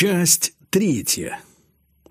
Часть третья.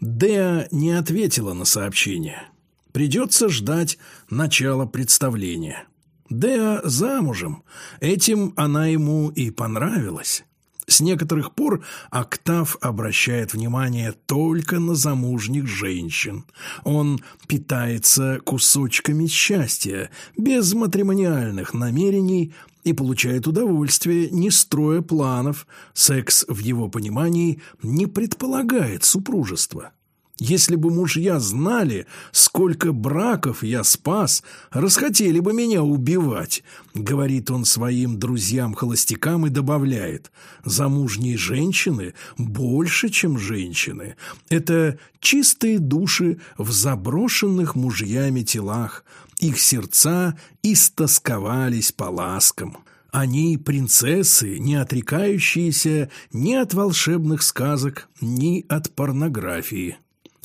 Деа не ответила на сообщение. Придется ждать начала представления. Деа замужем. Этим она ему и понравилась. С некоторых пор Октав обращает внимание только на замужних женщин. Он питается кусочками счастья, без матримониальных намерений и получает удовольствие, не строя планов. Секс в его понимании не предполагает супружества. Если бы мужья знали, сколько браков я спас, расхотели бы меня убивать, говорит он своим друзьям-холостякам и добавляет, замужние женщины больше, чем женщины. Это чистые души в заброшенных мужьями телах, их сердца истосковались по ласкам. Они принцессы, не отрекающиеся ни от волшебных сказок, ни от порнографии.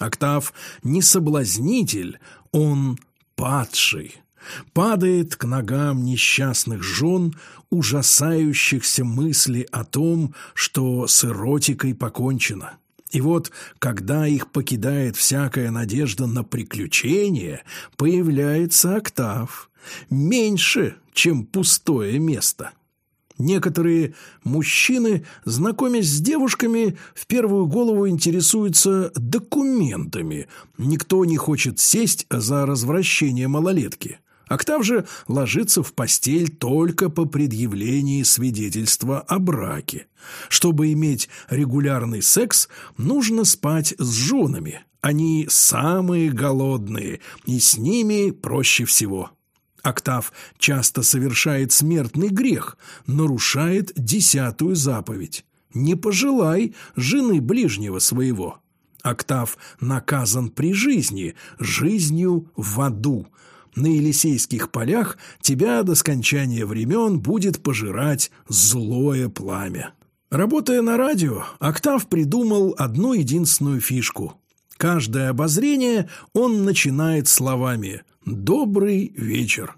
Октав не соблазнитель, он падший. Падает к ногам несчастных жен, ужасающихся мысли о том, что с эротикой покончено. И вот, когда их покидает всякая надежда на приключение, появляется октав, меньше, чем пустое место. Некоторые мужчины, знакомясь с девушками, в первую голову интересуются документами. Никто не хочет сесть за развращение малолетки. Октав же ложится в постель только по предъявлении свидетельства о браке. Чтобы иметь регулярный секс, нужно спать с женами. Они самые голодные, и с ними проще всего. Октав часто совершает смертный грех, нарушает десятую заповедь. «Не пожелай жены ближнего своего». Октав наказан при жизни, жизнью в аду. На Елисейских полях тебя до скончания времен будет пожирать злое пламя. Работая на радио, Октав придумал одну единственную фишку. Каждое обозрение он начинает словами «Добрый вечер».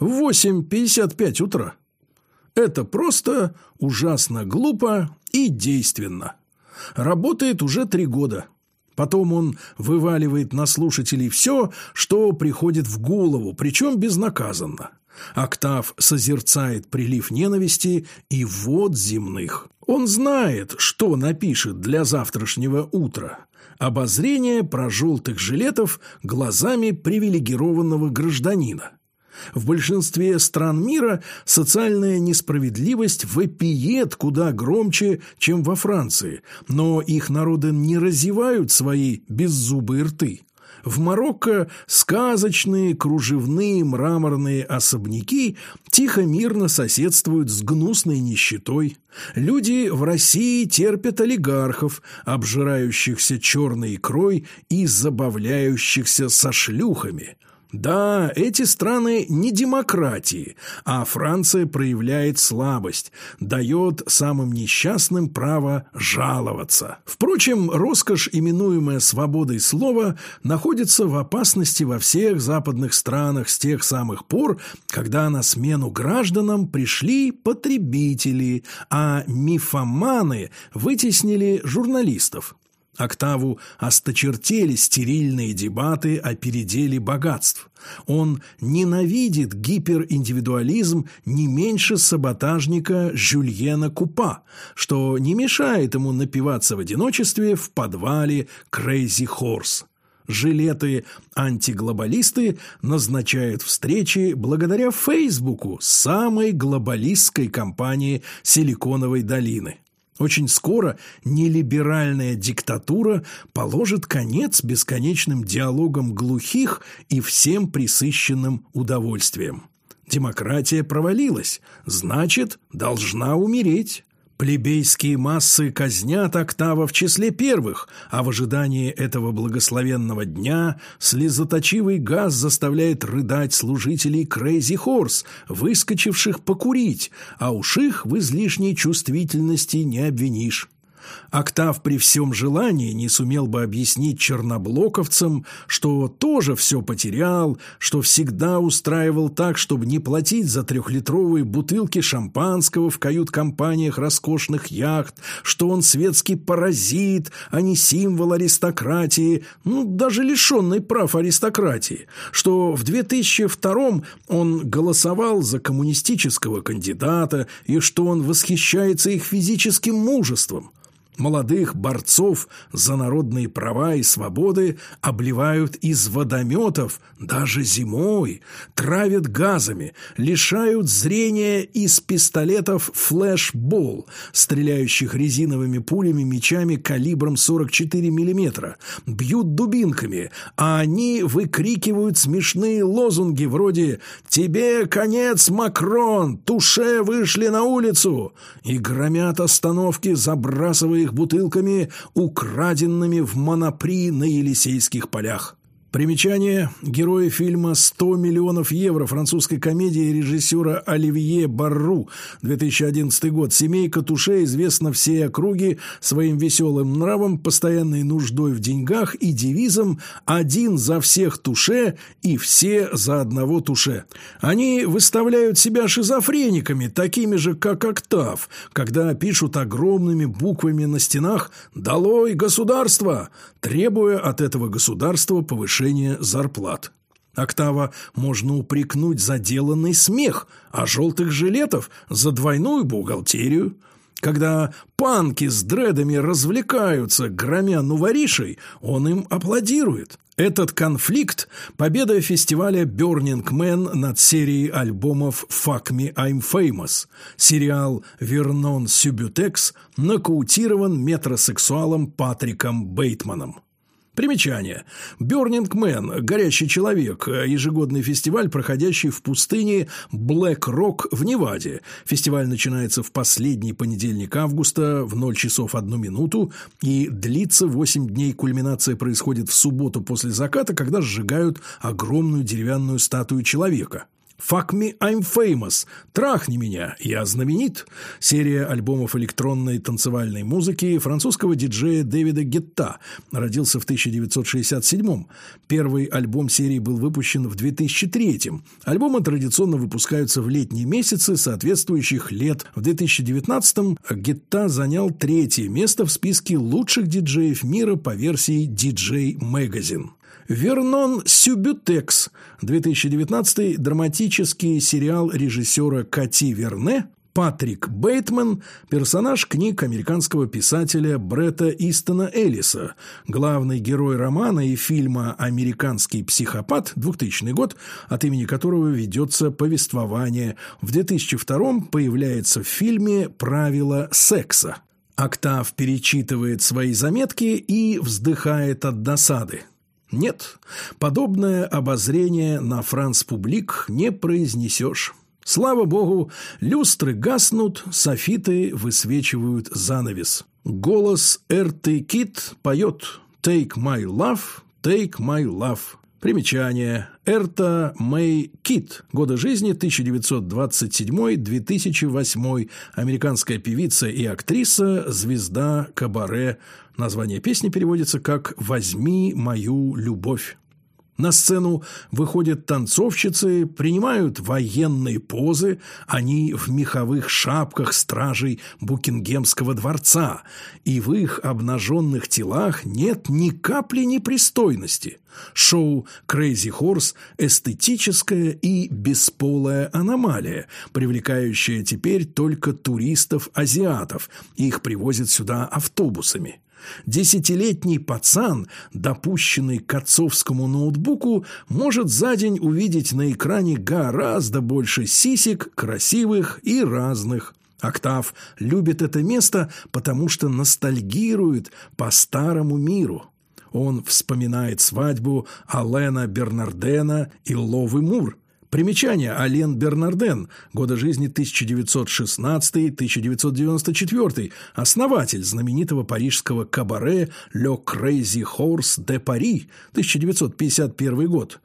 В 8.55 утра. Это просто ужасно глупо и действенно. Работает уже три года. Потом он вываливает на слушателей все, что приходит в голову, причем безнаказанно. Октав созерцает прилив ненависти и вод земных. Он знает, что напишет для завтрашнего утра. Обозрение про желтых жилетов глазами привилегированного гражданина. В большинстве стран мира социальная несправедливость вопиет куда громче, чем во Франции, но их народы не разевают свои беззубые рты. В Марокко сказочные кружевные мраморные особняки тихо-мирно соседствуют с гнусной нищетой. Люди в России терпят олигархов, обжирающихся черной икрой и забавляющихся со шлюхами. Да, эти страны не демократии, а Франция проявляет слабость, дает самым несчастным право жаловаться. Впрочем, роскошь, именуемая свободой слова, находится в опасности во всех западных странах с тех самых пор, когда на смену гражданам пришли потребители, а мифоманы вытеснили журналистов. Октаву осточертели стерильные дебаты о переделе богатств. Он ненавидит гипериндивидуализм не меньше саботажника Жюльена Купа, что не мешает ему напиваться в одиночестве в подвале Крейзи Хорс. Жилеты-антиглобалисты назначают встречи благодаря Фейсбуку, самой глобалистской компании Силиконовой долины. Очень скоро нелиберальная диктатура положит конец бесконечным диалогам глухих и всем присыщенным удовольствием. Демократия провалилась, значит, должна умереть. Плебейские массы казнят Октава в числе первых, а в ожидании этого благословенного дня слезоточивый газ заставляет рыдать служителей Крейзи Хорс, выскочивших покурить, а уж их в излишней чувствительности не обвинишь. Октав при всем желании не сумел бы объяснить черноблоковцам, что тоже все потерял, что всегда устраивал так, чтобы не платить за трехлитровые бутылки шампанского в кают-компаниях роскошных яхт, что он светский паразит, а не символ аристократии, ну, даже лишенный прав аристократии, что в 2002 он голосовал за коммунистического кандидата и что он восхищается их физическим мужеством. Молодых борцов за народные права и свободы обливают из водометов даже зимой, травят газами, лишают зрения из пистолетов флешбол, стреляющих резиновыми пулями мечами калибром 44 мм, бьют дубинками, а они выкрикивают смешные лозунги вроде «Тебе конец, Макрон! Туше вышли на улицу!» и громят остановки, забрасывая их бутылками, украденными в Монопри на Елисейских полях. Примечание. Герои фильма «100 миллионов евро» французской комедии режиссера Оливье Барру, 2011 год. Семейка Туше известна всей округе своим веселым нравом, постоянной нуждой в деньгах и девизом «один за всех Туше и все за одного Туше». Они выставляют себя шизофрениками, такими же, как Октав, когда пишут огромными буквами на стенах «Долой государство!», требуя от этого государства повышения повышение зарплат. Октава можно упрекнуть за деланный смех, а желтых жилетов за двойную бухгалтерию. Когда панки с дредами развлекаются, громя нуворишей, он им аплодирует. Этот конфликт – победа фестиваля Burning Man над серией альбомов «Fuck Me, I'm Famous». Сериал «Вернон Сюбютекс» нокаутирован метросексуалом Патриком Бейтманом. Примечание. Burning Man – «Горящий человек» – ежегодный фестиваль, проходящий в пустыне Black Rock в Неваде. Фестиваль начинается в последний понедельник августа в 0 часов 1 минуту и длится 8 дней. Кульминация происходит в субботу после заката, когда сжигают огромную деревянную статую человека. «Fuck me, I'm famous», «Трахни меня, я знаменит» – серия альбомов электронной танцевальной музыки французского диджея Дэвида Гетта, родился в 1967 Первый альбом серии был выпущен в 2003 Альбомы традиционно выпускаются в летние месяцы соответствующих лет. В 2019-м Гетта занял третье место в списке лучших диджеев мира по версии DJ Magazine. «Вернон Сюбютекс», 2019 драматический сериал режиссера Кати Верне, Патрик Бейтман – персонаж книг американского писателя Бретта Истона Эллиса, главный герой романа и фильма «Американский психопат» 2000 год, от имени которого ведется повествование. В 2002 появляется в фильме «Правила секса». Октав перечитывает свои заметки и вздыхает от досады. Нет, подобное обозрение на Франс Публик не произнесешь. Слава богу, люстры гаснут, софиты высвечивают занавес. Голос Эрты Кит поет «Take my love, take my love». Примечание. Эрта Мэй Кит. Годы жизни 1927-2008. Американская певица и актриса, звезда кабаре. Название песни переводится как «Возьми мою любовь». На сцену выходят танцовщицы, принимают военные позы, они в меховых шапках стражей Букингемского дворца, и в их обнаженных телах нет ни капли непристойности. Шоу «Крейзи Хорс» – эстетическая и бесполая аномалия, привлекающая теперь только туристов-азиатов, их привозят сюда автобусами. Десятилетний пацан, допущенный к отцовскому ноутбуку, может за день увидеть на экране гораздо больше сисек, красивых и разных. Октав любит это место, потому что ностальгирует по старому миру. Он вспоминает свадьбу Алена Бернардена и Ловы Мур – Примечание. Ален Бернарден. Годы жизни 1916-1994. Основатель знаменитого парижского кабаре «Le Crazy Horse de Paris» 1951 год.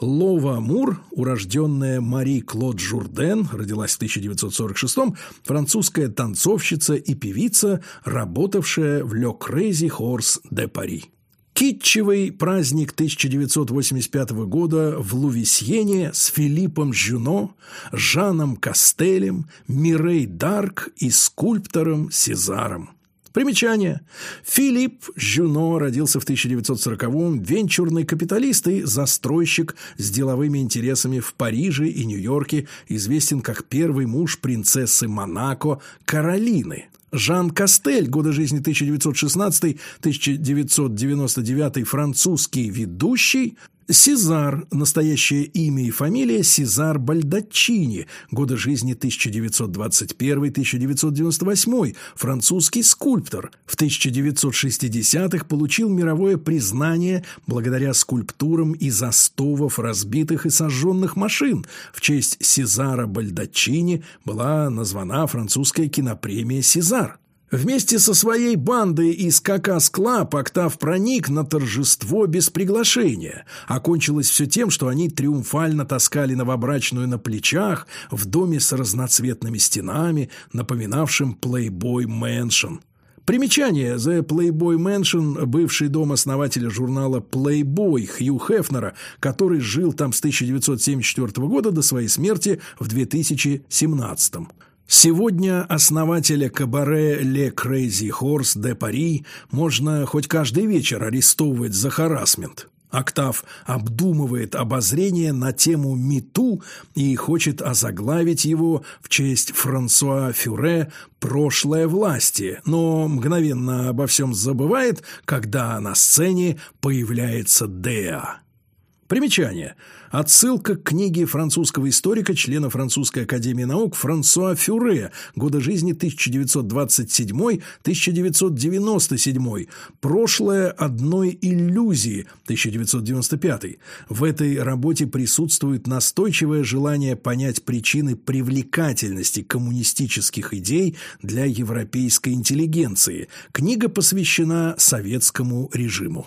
Лова Мур, урожденная Мари Клод Журден, родилась в 1946-м, французская танцовщица и певица, работавшая в «Le Crazy Horse de Paris». Китчевый праздник 1985 года в Лувисьене с Филиппом Жюно, Жаном Кастелем, Мирей Дарк и скульптором Сезаром. Примечание. Филипп Жюно родился в 1940-м, венчурный капиталист и застройщик с деловыми интересами в Париже и Нью-Йорке, известен как первый муж принцессы Монако Каролины. Жан Кастель, годы жизни 1916-1999, французский ведущий, Сезар, настоящее имя и фамилия Сезар Бальдачини, годы жизни 1921-1998, французский скульптор. В 1960-х получил мировое признание благодаря скульптурам из остовов разбитых и сожженных машин. В честь Сезара Бальдачини была названа французская кинопремия «Сезар». Вместе со своей бандой из Caca's Club Октав проник на торжество без приглашения. Окончилось все тем, что они триумфально таскали новобрачную на плечах в доме с разноцветными стенами, напоминавшим Playboy Mansion. Примечание. The Playboy Mansion – бывший дом основателя журнала Playboy Хью Хефнера, который жил там с 1974 года до своей смерти в 2017 Сегодня основателя кабаре «Ле Crazy Horse де Пари» можно хоть каждый вечер арестовывать за харасмент. Октав обдумывает обозрение на тему «Мету» и хочет озаглавить его в честь Франсуа Фюре «Прошлое власти», но мгновенно обо всем забывает, когда на сцене появляется Деа. Примечание. Отсылка к книге французского историка, члена Французской академии наук Франсуа Фюре, года жизни 1927-1997, «Прошлое одной иллюзии» 1995. В этой работе присутствует настойчивое желание понять причины привлекательности коммунистических идей для европейской интеллигенции. Книга посвящена советскому режиму.